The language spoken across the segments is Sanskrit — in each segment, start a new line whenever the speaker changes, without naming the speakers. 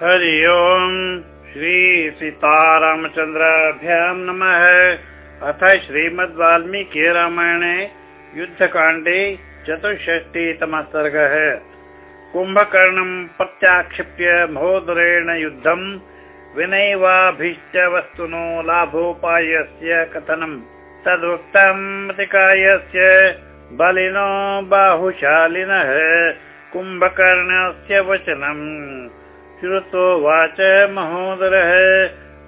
हरि ओम् श्री सीतारामचन्द्राभ्यां नमः। अथ श्रीमद् वाल्मीकि रामायणे युद्धकाण्डे चतुष्षष्टितमः सर्गः कुम्भकर्णं प्रत्याक्षिप्य महोदरेण युद्धम्। विनैवाभीष्ट वस्तुनो लाभोपायस्य कथनम्। तदुक्तम् प्रतिकायस्य बलिनो बाहुशालिनः। कुम्भकर्णस्य वचनम् श्रुतोवाच महोदरः।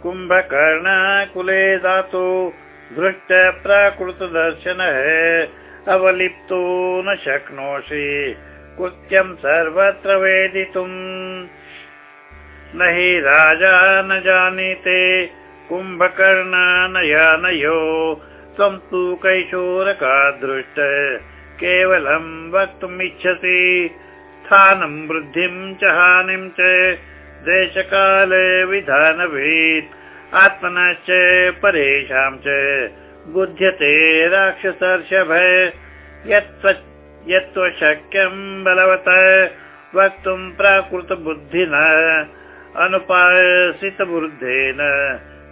कुम्भकर्णकुले दातु दृष्ट प्राकृतदर्शनः। अवलिप्तो न शक्नोषि कृत्यं सर्वत्र वेदितुम् न हि राजा न जानीते कुम्भकर्णनयानयो त्वं तु कैशोरका दृष्ट केवलं वक्तुमिच्छसि स्थानं वृद्धिं च हानिं च देशकाले विधानवेत् आत्मनश्च परेषां च बुध्यते राक्षसर्षभ। यत्त्व शक्यं बलवत वक्तुं प्राकृतबुद्धिना अनुपासितवृद्धेन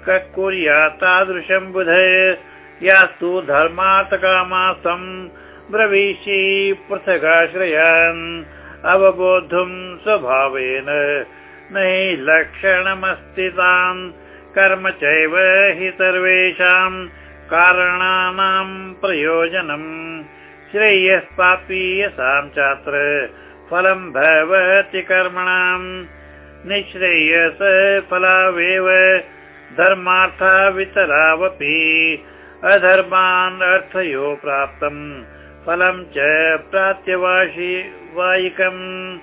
कुर्यात् तादृशं बुध। यास्तु धर्मार्थकामासं ब्रवीषि पृथगाश्रयान् अवबोद्धुं स्वभावेन। न हि लक्षणमस्ति तान्। कर्म चैव हि सर्वेषां कारणानां प्रयोजनम्। श्रेयस्पापीयसां चात्र। फलं भवति कर्मणाम्। निःश्रेयस फलावेव। धर्मार्था वितरावपि अधर्मान् अर्थयो प्राप्तम् फलं च प्रात्यवासि वायिकम्।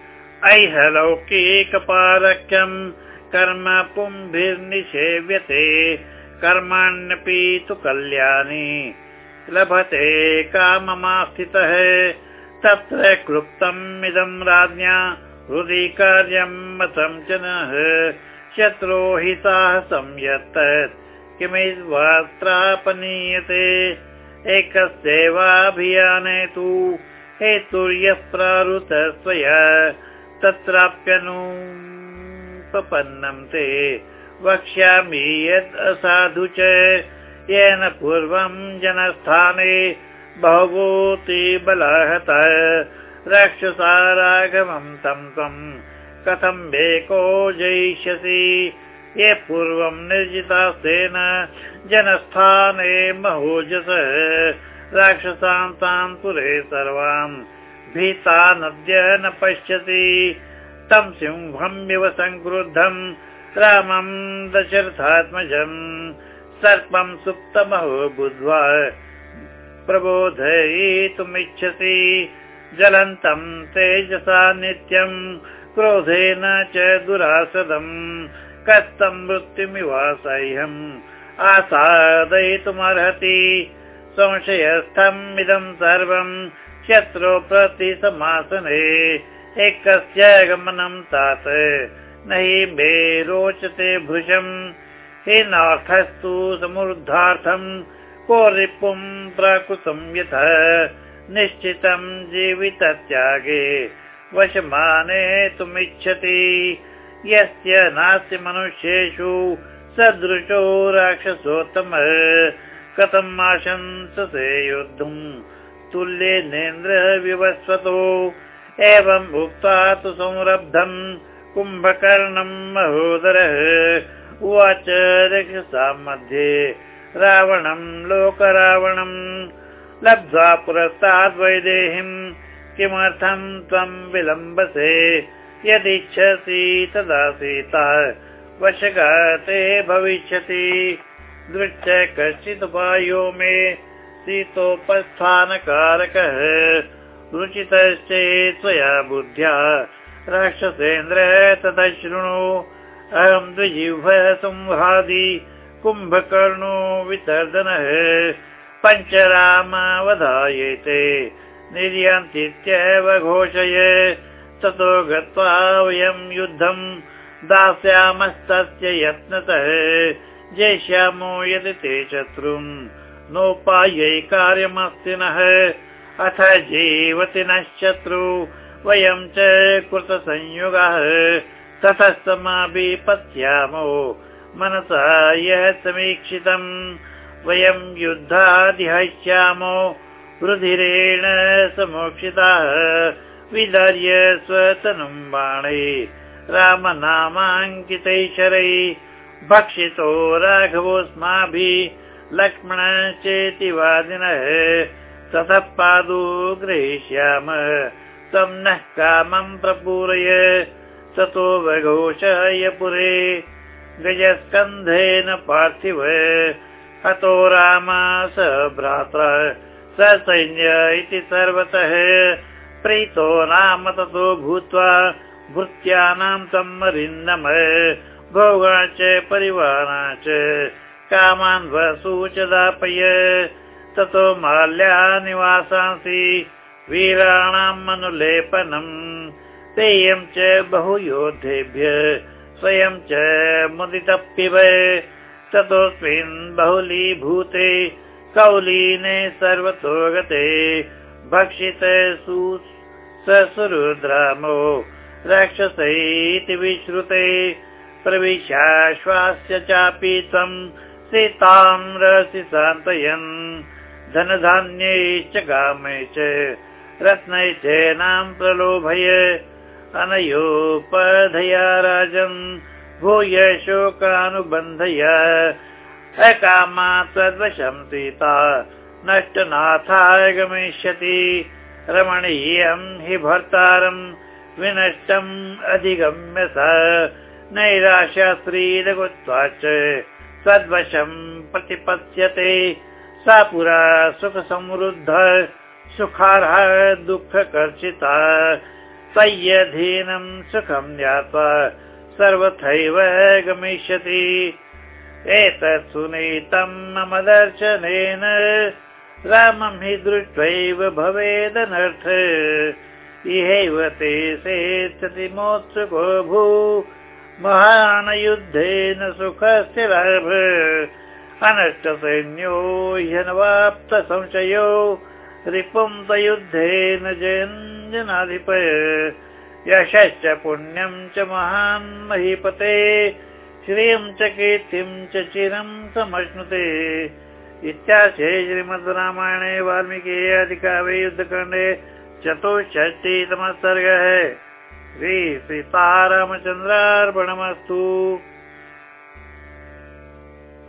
ऐहलौकिकपारक्यम् कर्म पुंभिर्निषेव्यते कर्माण्यपि तु कल्याणि। लभते काममास्थितः तत्र क्लुप्तम् इदम् राज्ञा हृदि कार्यम् मतं नः। शत्रो हि साहसं यत् किमित्रापनीयते एकस्यैवाभियाने तु हेतुर्यः प्रारुत स्वया तत्राप्यनुपन्नं ते वक्ष्यामि यद् असाधु च येन पूर्वं जनस्थाने बहवोति बलहत राक्षसा राघवं तं त्वं कथं बेको जयिष्यसि ये पूर्वं निर्जितास्तेन जनस्थाने महोजस राक्षसां तान् पुरे सर्वान्। भीता नद्य न पश्यति तं सिंहमिव संक्रुद्धम् रामं दशरथात्मजम् सर्पं सुप्तमहो बुद्ध्वा। प्रबोधयितुमिच्छसि ज्वलन्तं तेजसा नित्यं क्रोधेन च दुरासदम् कस्तं मृत्युमिवासाह्यम् आसादयितुमर्हति। संशयस्थम् इदं सर्वं शत्रो प्रति समासने एकस्य गमनं तात। न हि मे रोचते भृशम्। हीनार्थस्तु समृद्धार्थम् को रिपुं प्राकृतं यतः निश्चितं जीवितत्यागे। वशमानेतुमिच्छति यस्य नास्ति मनुष्येषु सदृशो राक्षसोत्तमः। कथम् आशंसते युद्धुम् तुल्येनेन्द्र विवस्वतो। एवम् उक्त्वा तु संरब्धम् कुम्भकर्णम् महोदरः। उवाच रक्षसां मध्ये रावणम् लोकरावणम्। लब्ध्वा पुरस्ताद्वैदेहीम् किमर्थम् त्वम् विलम्बसे यदिच्छसि तदा सीता वशगाते भविष्यति। दृश्य कश्चित् उपायो मे शीतोपस्थानकारकः। रुचितश्चेत् त्वया बुद्ध्या राक्षसेन्द्र शृणु। अहं द्विजिह्वः संहादि कुम्भकर्णो वितर्दनः पञ्चरामवधायेते। निर्यान्तीत्येव घोषय ततो गत्वा वयं युद्धम् दास्यामस्तस्य यत्नतः। जेष्यामो यदि ते शत्रुम्। नोपायै कार्यमस्ति नः। अथ जीवति नः शत्रु। वयं च कृतसंयुगः। ततस्तमाभिः पश्यामो मनसा यः समीक्षितम्। वयं युद्धादिहस्यामो रुधिरेण समोक्षिताः विदार्य स्वतनुं बाणै। रामनामाङ्कितैशरै भक्षितो राघवोऽस्माभिः लक्ष्मण चेति वादिनः ततः पादो गृहीष्याम तं नः कामं प्रपूरय ततो वघोषय पुरे गजस्कन्धेन पार्थिव हतो राम स भ्रात्र स सैन्य इति सर्वतः प्रीतो नाम ततो भूत्वा भृत्यानां सम्मरिन्दम। भोगा च परिवारा च कामान् वसु च दापय ततो माल्यानिवासांसि वीराणाम् अनुलेपनम् पेयं च बहु योद्धेभ्य स्वयं च मुदितप्यव ततोऽस्मिन् बहुलीभूते कौलीने सर्वतो गते भक्षित ससुरुद्रामो राक्षसैति विश्रुते प्रविशाश्वास्य चापि त्वं सीतां रसि सान्तयन्। धनधान्यै च गामै च रत्नै चैनां प्रलोभय अनयोपधया राजन् भूय शोकानुबन्धय। अकामा त्वद्वशं सीता नष्टनाथाय गमिष्यति रमणीयं हि भर्तारम् विनष्टम् अधिगम्य स। नैराशास्त्रीरगुत्वा च सद्वशम् प्रतिपत्स्यते सा पुरा सुखसमृद्ध सुखार्ह दुःखकर्षिता। तय्यधीनं सुखं ज्ञात्वा सर्वथैव गमिष्यति। एतत् सुनीतं मम दर्शनेन रामं हि दृष्ट्वैव भवेदनर्थ। इहैव ते सेत्सतिमोत्सुको भू। महान युद्धेन सुखस्य लाभ। अनष्टसैन्यो ह्यनवाप्त संशयो रिपुंसयुद्धेन जनाधिप यशश्च पुण्यं च महान् महीपते। श्रियं च कीर्तिं च चिरं समश्नुते इत्याशे श्रीमद् रामायणे वाल्मीकि अधिकारे युद्धकाण्डे चतुष्षष्टितमः सर्गः। श्री सीतारामचन्द्रार्पणमस्तु